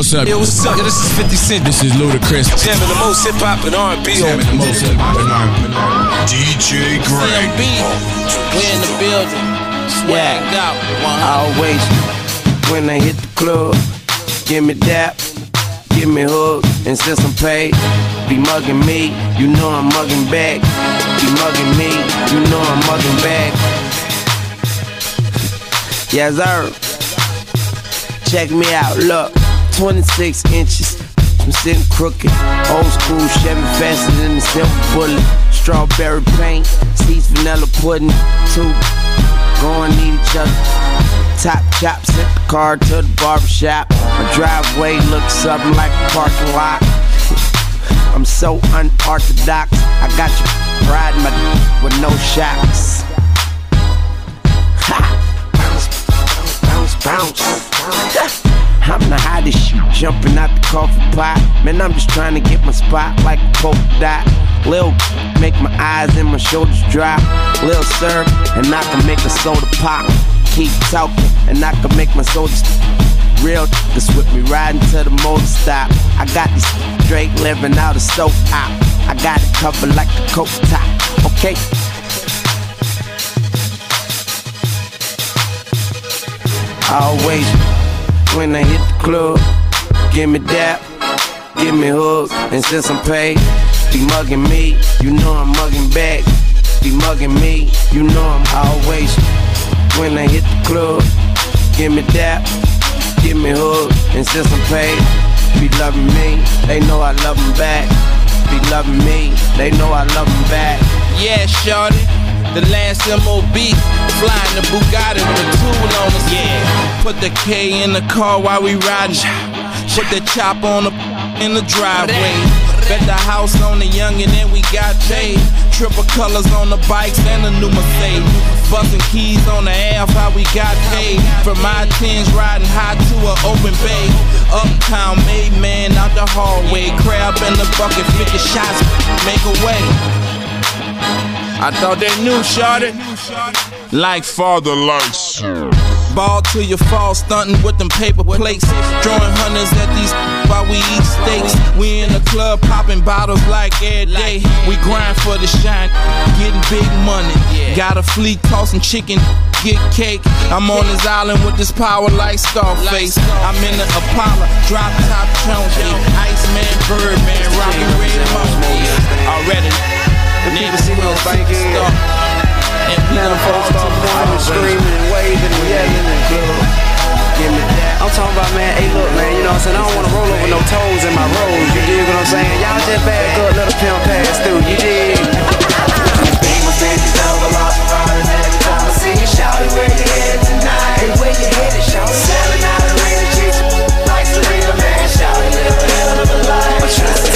What's up? Yo, what's up? Yo, this is 50 Cent. This is Ludacris. Jamming the most hip hop and R&B. Jamming the most hip hop and R&B. DJ Greg. CMB, we in the building. Swagged out. Always when I hit the club, give me dap, give me hook, and since I'm paid, be mugging me, you know I'm mugging back. Be mugging me, you know I'm mugging back. Yes, sir. Check me out, look, 26 inches. I'm sitting crooked, old school Chevy faster than the silver bullet. Strawberry paint, seats vanilla pudding, two going need each other. Top chop, sent the car to the barbershop. My driveway looks something like a parking lot. I'm so unorthodox. I got you riding my d- with no shocks. Ha! Bounce, bounce, bounce. I'm the hottest shit, jumping out the coffee pot. Man, I'm just trying to get my spot like a polka dot. Lil, make my eyes and my shoulders drop. Lil syrup, and I can make a soda pop. Keep talking, and I can make my soda Real niggas with me riding to the motor stop. I got this straight living out of soap op. I got it covered like a coat top. Okay. Always when I hit the club, give me dap, give me hug, and since I'm paid, be mugging me, you know I'm mugging back. Be mugging me, you know I'm always when I hit the club, give me dap, give me hug, and since I'm paid, be loving me, they know I love them back. Be loving me, they know I love them back. Yeah, shorty. The last MOB, flying the Bugatti with a tool on us. Yeah. Put the K in the car while we riding. Put the chop on the in the driveway. Bet the house on the youngin' and we got paid. Triple colors on the bikes and the new Mercedes. Bustin' keys on the air how we got paid. From my tens riding high to an open bay. Uptown made man out the hallway. Crab in the bucket, 50 shots, make a way. I thought they knew, shorty. Like Father likes you. Ball till you fall, stunting with them paper plates. Drawing hundreds at these while we eat steaks. We in the club popping bottles like every day. We grind for the shine, getting big money. Got a fleet tossing chicken, get cake. I'm on this island with this power like Scarface. I'm in the Apollo, drop top chunky. Iceman, Birdman, Rocky Red Monkey. Already. The people see me banking. And we Now the folks start pointing, screaming, and waving, and yelling, and. Give me that. I'm talking about, man, hey, look, man, you know what I'm saying? I don't wanna roll over no toes in my roads, you dig what I'm saying? Y'all just back up, let a pimp pass through, you dig? Beamer 50 double off and riding every time I see you shout it where you headed tonight. Hey, where you headed, shout it. Selling out and chicks like Serena, man. Shout it, live a hell of a life.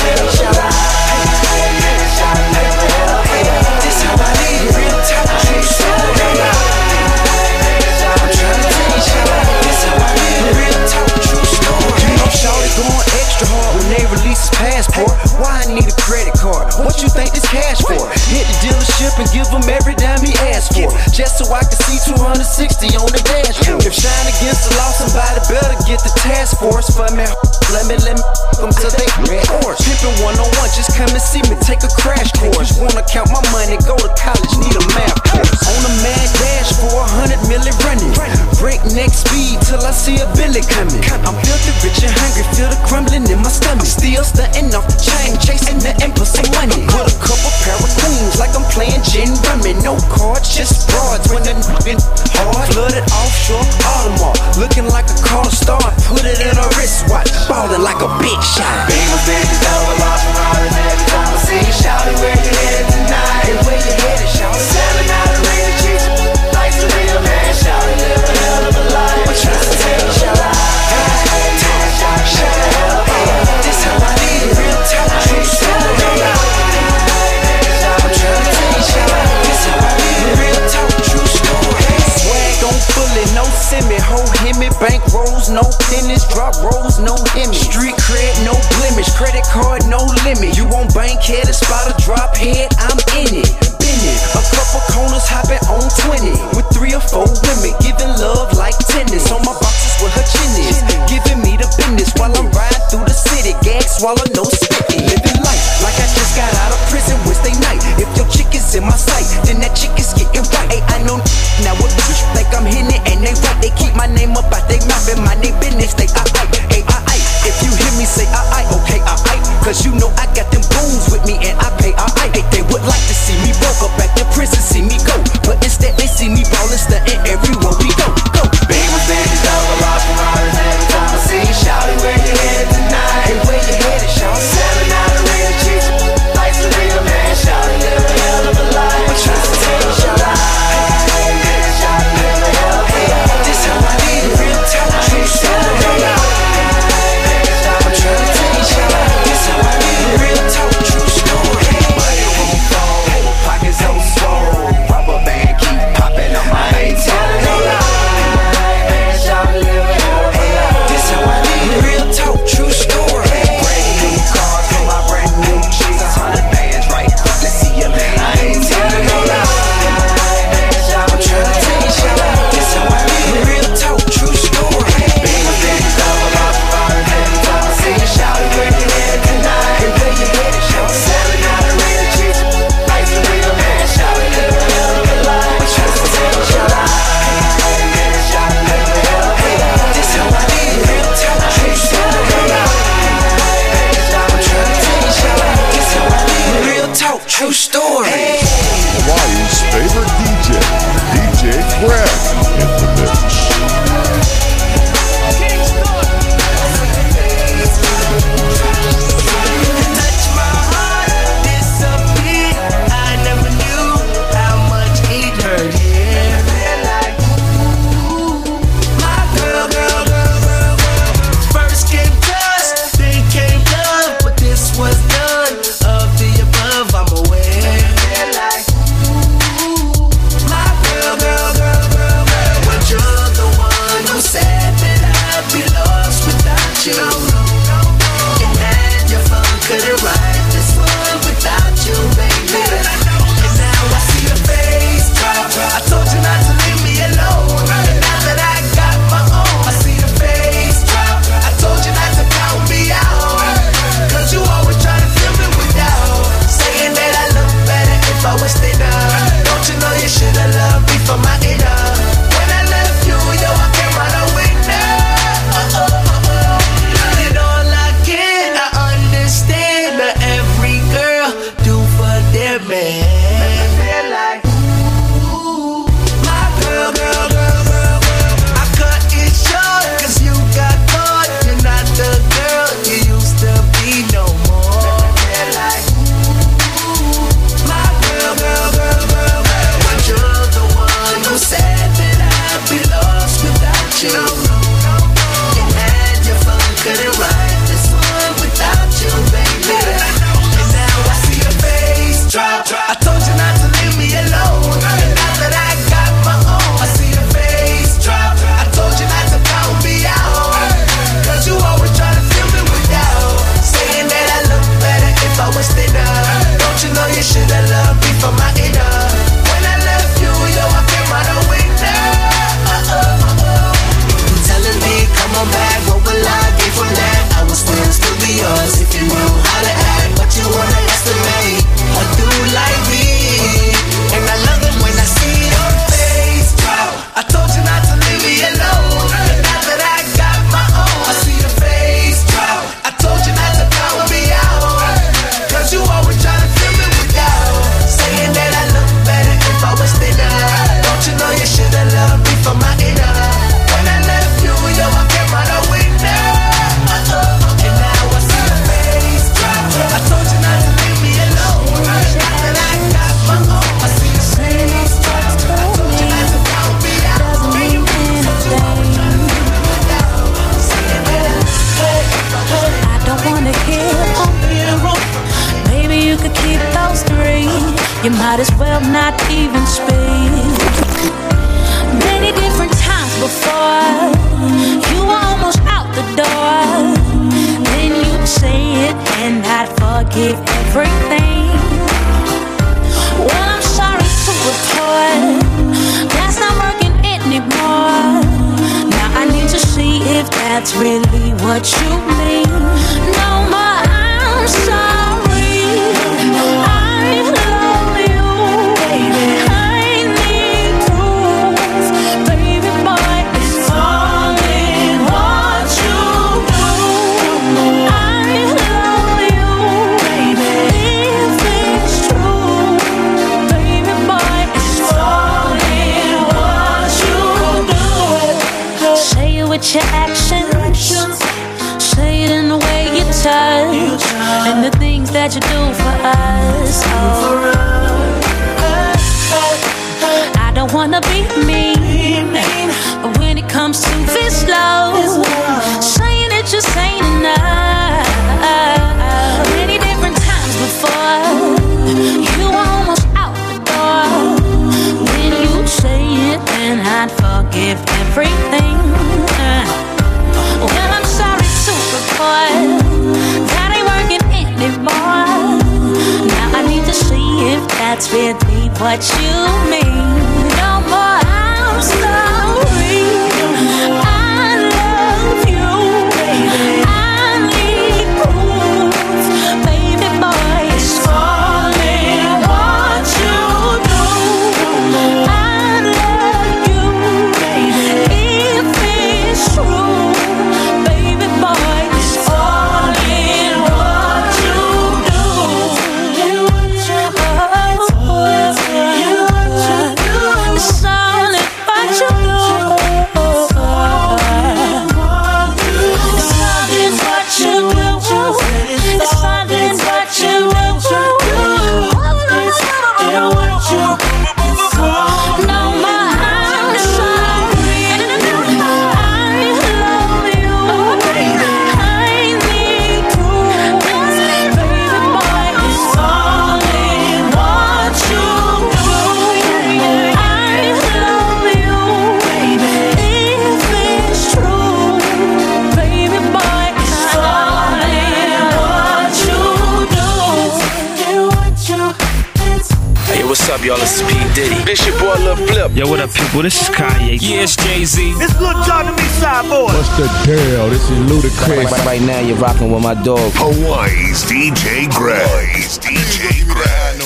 It's Jay Z. What's the deal? This is Ludacris. Right, right now, you're rocking with my dog. Hawaii's DJ Greg. Hawaii's DJ Greg.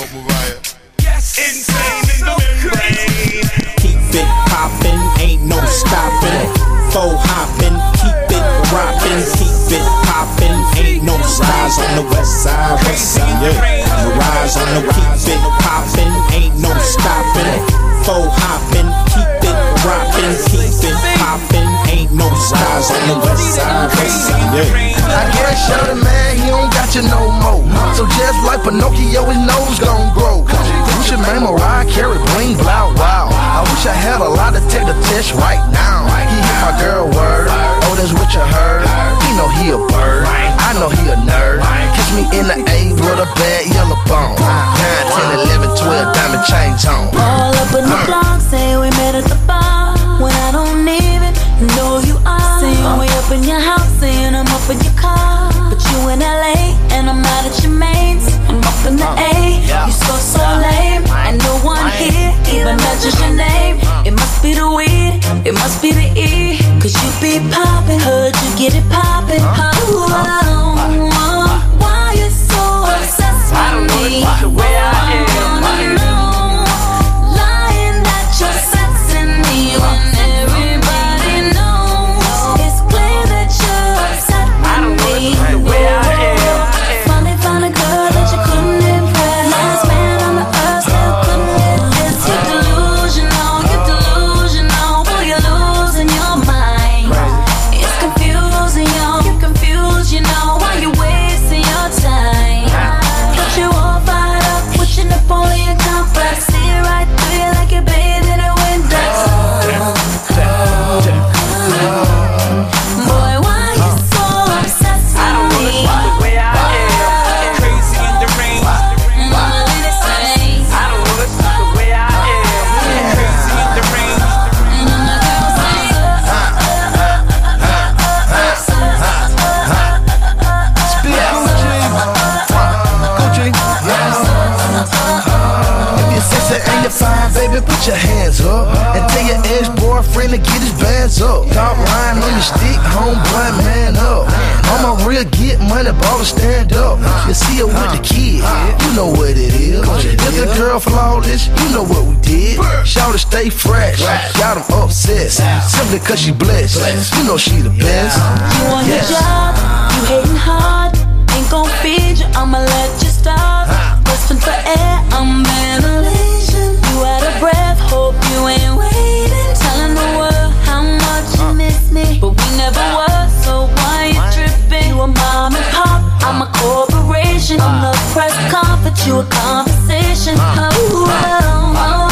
Keep it poppin', ain't no stoppin'. Faux hoppin', keep it rockin', keep it poppin', ain't no rise on the west side, west side. Yeah. Rise on the keep it poppin', ain't no stoppin'. Faux hoppin', keep it rockin', keep it poppin', ain't no rise on the west side, west side. Yeah. I guess shout man, he don't got you no more. So just like Pinocchio, his nose gon' grow. Gucci Mane, Mariah Carey, bling, blow, wow. I wish I had a lot to take the test right now. He hit my girl word, oh that's what you heard. He know he a bird, I know he a nerd. Kiss me in the A with a bad yellow bone. 9, 10, 11, 12, diamond chains on. All up in the uh. block, say we met at the bar. When I don't even know you are. Saying uh-huh. we up in your house, saying I'm up in your car. But you in LA, and I'm out at your mains. See her with the kid, you know what it is. If the girl flawless, you know what we did. Shout to stay fresh, got them obsessed. Simply cause she blessed, you know she the best. You on your job, you hating hard. Ain't gon' feed you, I'ma let you starve. Listen for air, I'm ventilation. You out of breath, hope you ain't waiting. Telling the world how much you miss me. But we never were, so why you tripping? You a mom and pop, I'm a corporation. I'm the press conference, you a conversation. Ooh, oh, oh.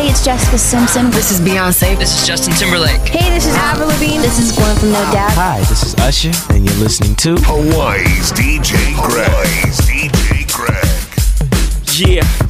Everybody, it's Jessica Simpson. This is Beyonce. This is Justin Timberlake. Hey, this is Avril Lavigne. This is Gwen from No Doubt. Hi, this is Usher, and you're listening to Hawaii's DJ Greg. Hawaii's DJ Greg. Yeah.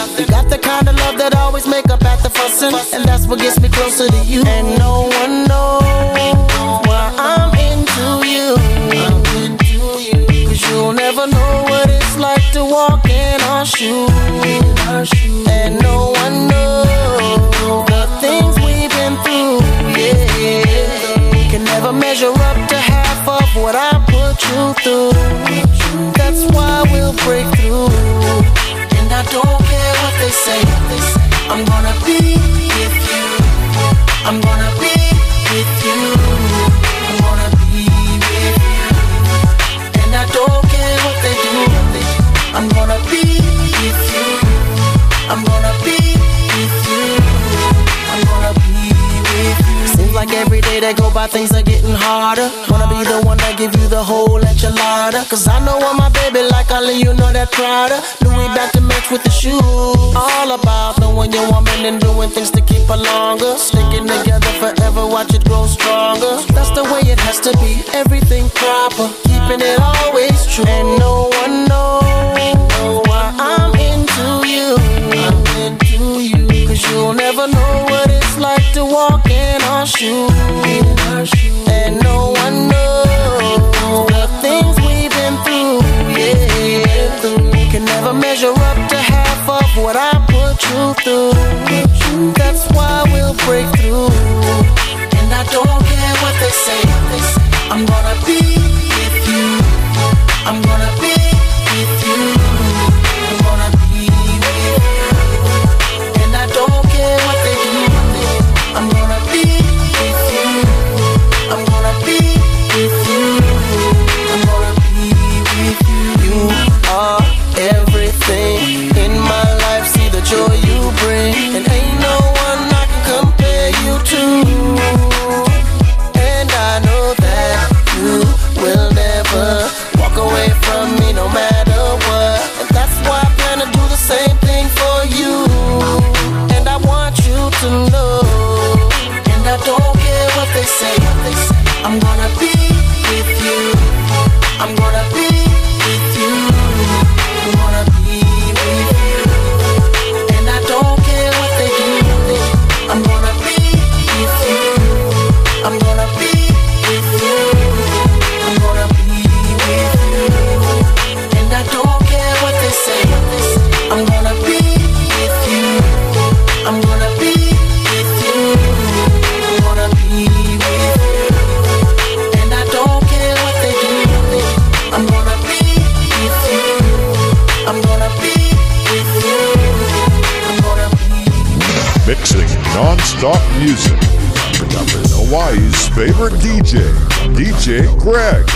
Nothing. By, things are getting harder. Wanna be the one that give you the whole enchilada. Cause I know I'm my baby, like only you know that Prada. Louis back to match with the shoes. All about knowing your woman and doing things to keep her longer. Sticking together forever, watch it grow stronger. That's the way it has to be, everything proper. Keeping it always true. And no one knows why I'm into you. I'm into you. You'll never know what it's like to walk in our shoes. And no one knows the things we've been through. Yeah. Can never measure up to half of what I put you through. That's why we'll break through. Non-stop music. Hawaii's favorite DJ, DJ Greg.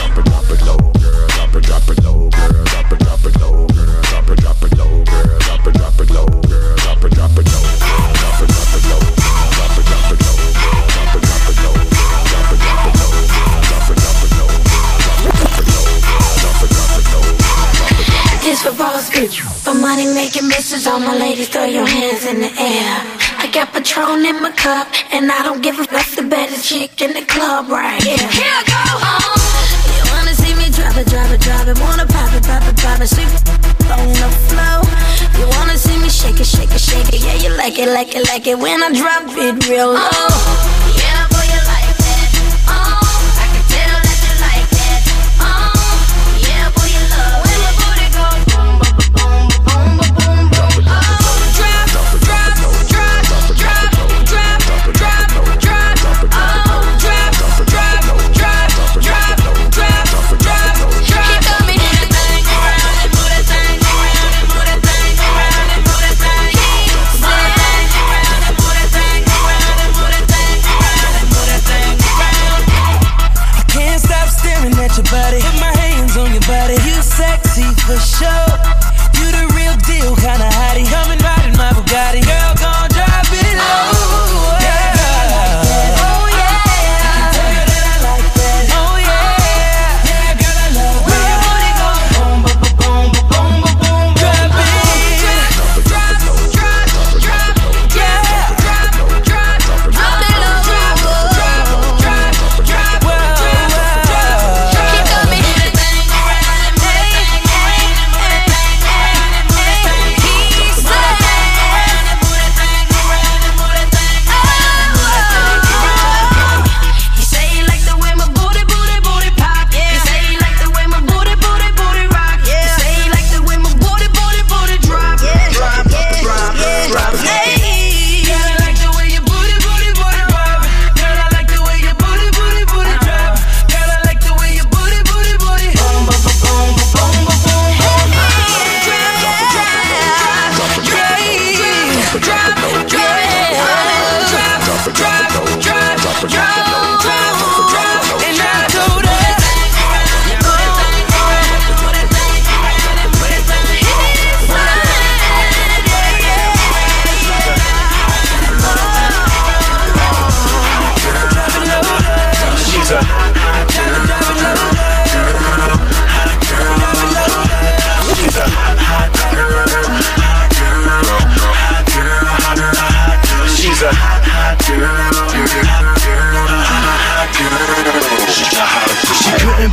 This for boss bitch. For money making bitches, all my ladies, throw your hands in the air. Got Patron in my cup, and I don't give a fuck the baddest chick in the club right here. Here I go. Uh, you wanna see me drop it, drop it, drop it? Wanna pop it, pop it, pop it? Sweep on the floor. You wanna see me shake it, shake it, shake it? Yeah, you like it, like it, like it when I drop it real low. Yeah,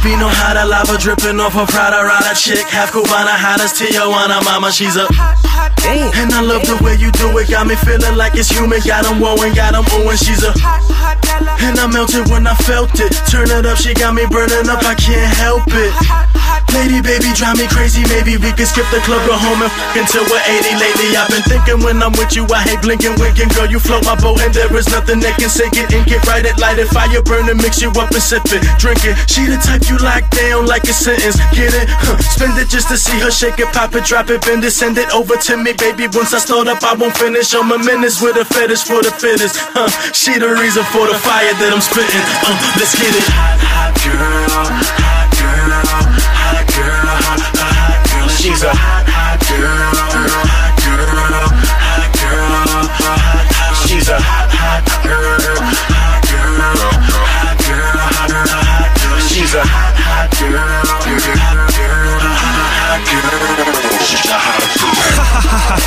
She couldn't be no hotter, lava dripping off her Prada Rada chick. Half Cubana, hottest Tijuana mama. She's a and I love the way you do it. Got me feeling like it's human. Got 'em wowing, got 'em oohing. She's a and I melted when I felt it. Turn it up, she got me burning up. I can't help it. Lady, baby, drive me crazy. Maybe we could skip the club, go home and f- until we're 80. Lately, I've been thinking when I'm with you, I hate blinking, winking. Girl, you float my boat, and there is nothing that can sink it and get right it, light it, fire burn burning, mix you up and sip it, drink it. She the type you lock down like a sentence. Get it? Huh. Spend it just to see her shake it, pop it, drop it, bend it, send it over to me, baby. Once I start up, I won't finish. I'm a menace with a fetish for the fittest. Huh. She the reason for the fire that I'm spitting. Uh, let's get it. Hot, hot girl, hot girl, girl, girl. She's a hot, hot girl, hot girl, hot girl. She's a hot, hot girl, hot girl, hot girl, hot, girl. She's a hot, hot girl, hot girl, hot girl. She's a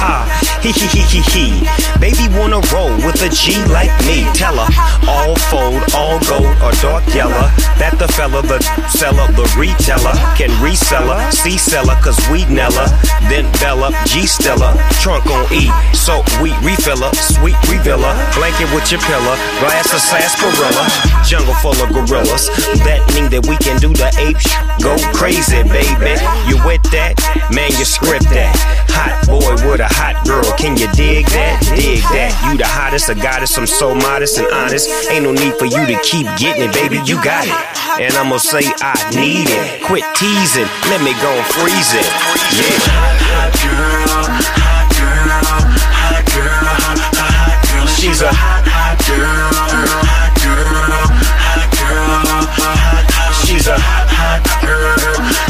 hot Hee hee hee hee. Baby wanna roll with a G like me. Tell her all fold, all gold or dark yellow. That the fella, the seller, the retailer can resell her, see seller, cause we Nella. Then Bella, G Stella, trunk on E. So we refill her, sweet revealer. Blanket with your pillow, glass of sarsaparilla. Jungle full of gorillas. That mean that we can do the ape sh- Go crazy, baby. You with that? Man, you script that. Hot boy with a hot girl. Can you dig that? Dig that. You the hottest, a goddess. I'm so modest and honest. Ain't no need for you to keep getting it, baby. You got it. And I'ma say I need it. Quit teasing. Let me go and freeze it. Yeah. Hot girl, hot girl, hot girl, hot girl. She's a hot, hot girl, hot girl, hot girl, hot girl. She's a hot, hot girl.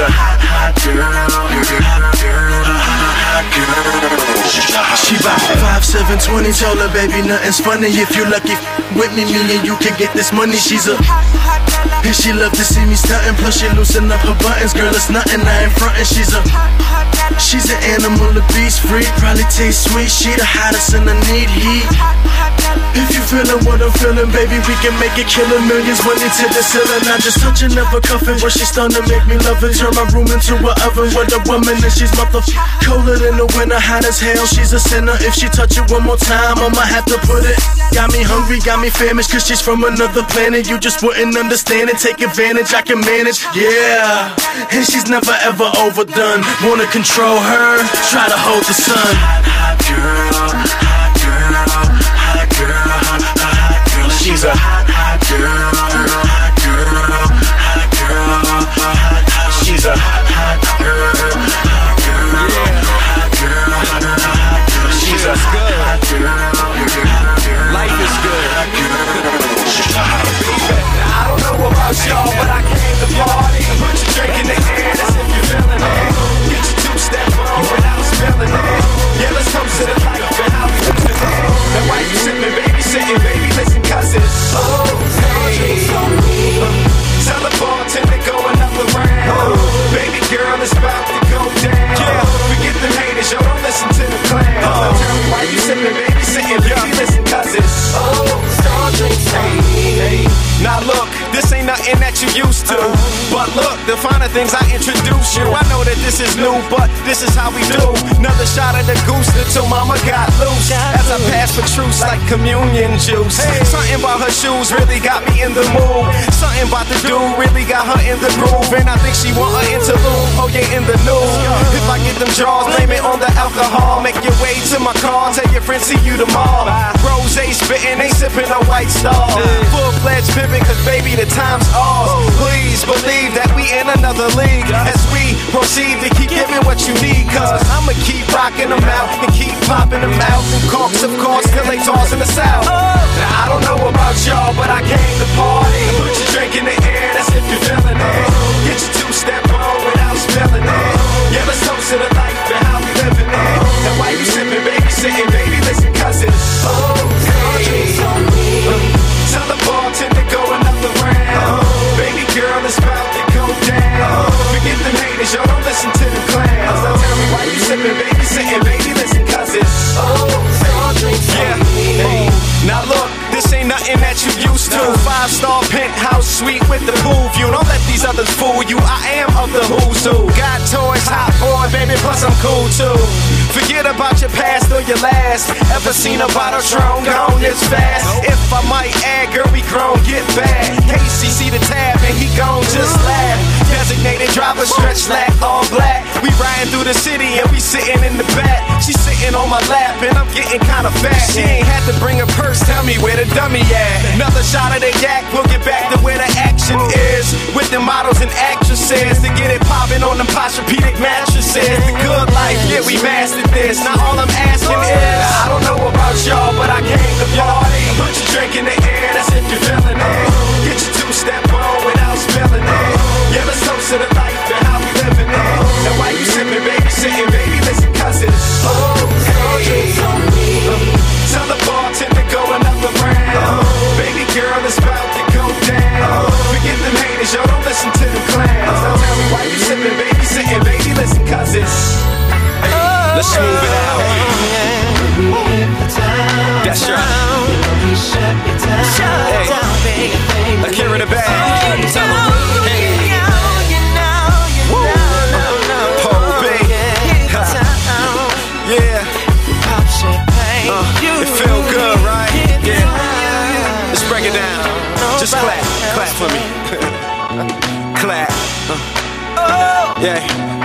She bout five seven twenty, told her baby nothing's funny. If you lucky with me, me and you can get this money. She's a and she love to see me stunting. Plus she loosen up her buttons, girl. It's nothing I ain't frontin'. She's a she's an animal, a beast freak. Probably taste sweet. She the hottest and I need heat. If you feelin' what I'm feelin', baby, we can make it killin' millions, money hit the ceiling. I just touch her, never cuffin', but she's starting to make me love it. Turn my room into a oven with a woman, and she's mother colder than the winter, hot as hell. She's a sinner. If she touch it one more time, I'ma have to put it. Got me hungry, got me famished, cause she's from another planet. You just wouldn't understand it. Take advantage, I can manage. Yeah, and she's never ever overdone. Wanna control her, try to hold the sun. Hot hot girl, She's a hot, hot girl, hot girl, hot girl, hot, hot. She's a hot, hot girl, hot girl, hot girl, hot, hot girl. She's a hot girl. Life is good. I don't know about y'all, but shoes really got me in the mood. Something about the dude really got her in the groove. And I think she want her interlude. Oh yeah, in the news. If I get them jaws, blame it on the alcohol. Way to my car, tell your friends see you tomorrow. Rose spitting, they sipping a white star. Full fledged pimping, cause baby, the time's ours. Please believe that we in another league. As we proceed to keep giving what you need, cause I'ma keep rocking them out and keep popping them out. And corks, of course, till they toss in the south. Now I don't know about y'all, cool too. Forget about your past or your last. Ever seen a bottle Tron gone this fast? If I might add, girl, we grown, get back. Casey see the tab and he gon' just laugh. Designated driver, stretch slack, all black. We riding through the city and we sitting in the back. She sitting on my lap and I'm getting kinda fat. She ain't had to bring a purse, tell me where the dummy at. Another shot of the yak, we'll get back to where the action is. With the models and actresses to get it poppin' on them Posturepedic mattresses. The good yeah, we mastered this. Now all I'm asking is, I don't know about y'all, but I came to party. Put your drink in the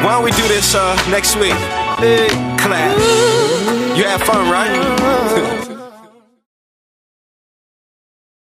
Why don't we do this uh, next week? Clap. You have fun, right?